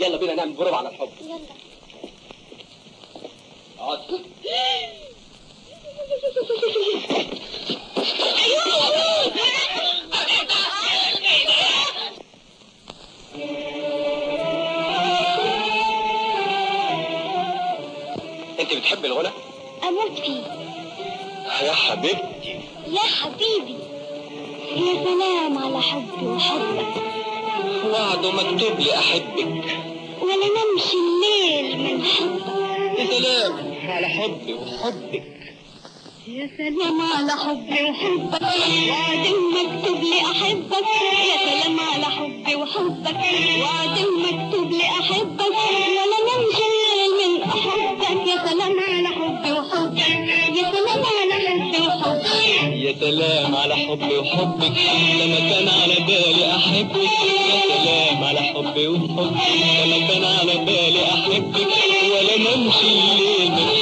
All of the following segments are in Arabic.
يلا بينا نعمل بروفة على الحب. يلا. اقعد انت بتحب الغنى؟ أموت فيه. يا حبيبتي. يا حبيبي. يا سلام على حبي وحبك. وعد مكتوب لي احبك ولا نمشي الليل من حبك. يا سلام على حبي وحبك. يا سلام على حبي وحبك. وعد مكتوب لي احبك يا سلام على حبي وحبك. وعد مكتوب لي احبك سلام على حبي وحبك لما كان على بالي أحبك يا سلام على حبي وحبك لما كان على بالي أحبك ولا نمشي الليل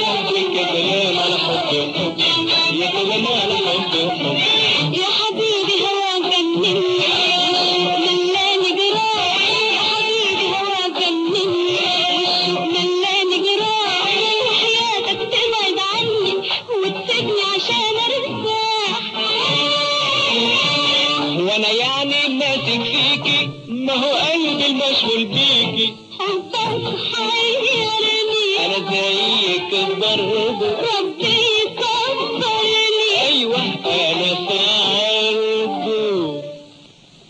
هو قلبي المشغول بيكي. حبك حيرني أنا زيك برضه ربي يصبرني أيوه أنا برضه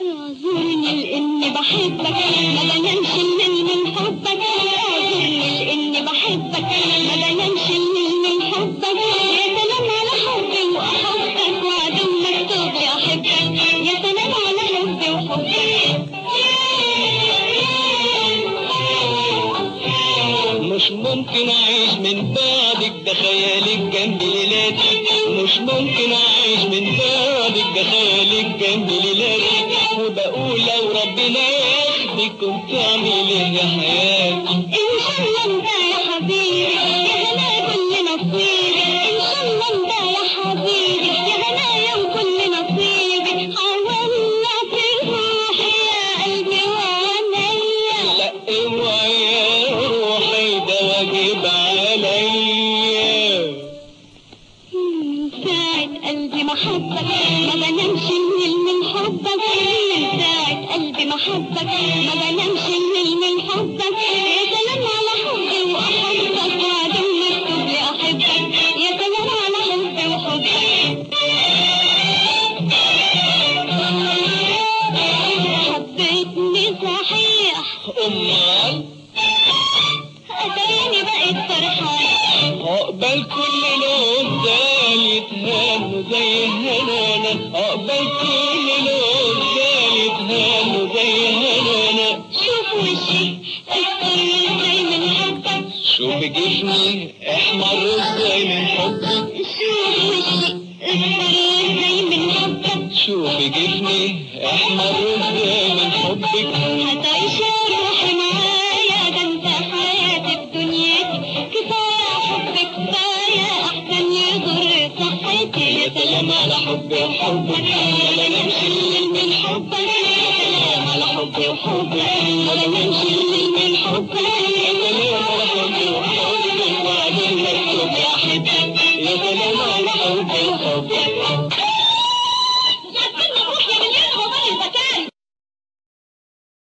اعذرني لأني بحبك. ما ممكن أعيش من بعدك ده خيالك جنب ليلاتي مش ممكن أعيش من بعدك ده خيالك جنب ليلاتي وبقول لو ربنا ياخدك كنت اعمل إيه يا حياتي قلبي محبك ما بنامش الليل من حبك. من ساعة قلبي محبك ما بنامش الليل من حبك. يا سلام على حبي وأحبك وعد مكتوب لي أحبك. يا سلام على حبي وحبك. حبيتني صحيح. أمال؟ أتاني بقيت فرحان. عقبال كل لون زال يتهان زي هنانا عقبال كل لون زال يتهان زي هنانا شوف وشي اختار ازاي من حبك شوف جفني احمر ازاي من حبك شوف وشي اختار ازاي من حبك شوف جفني احمر جمال حبي وحبك ولو يمشي من حبك جمال حبي وحبك ولو يمشي من حبك يا جمال وحبك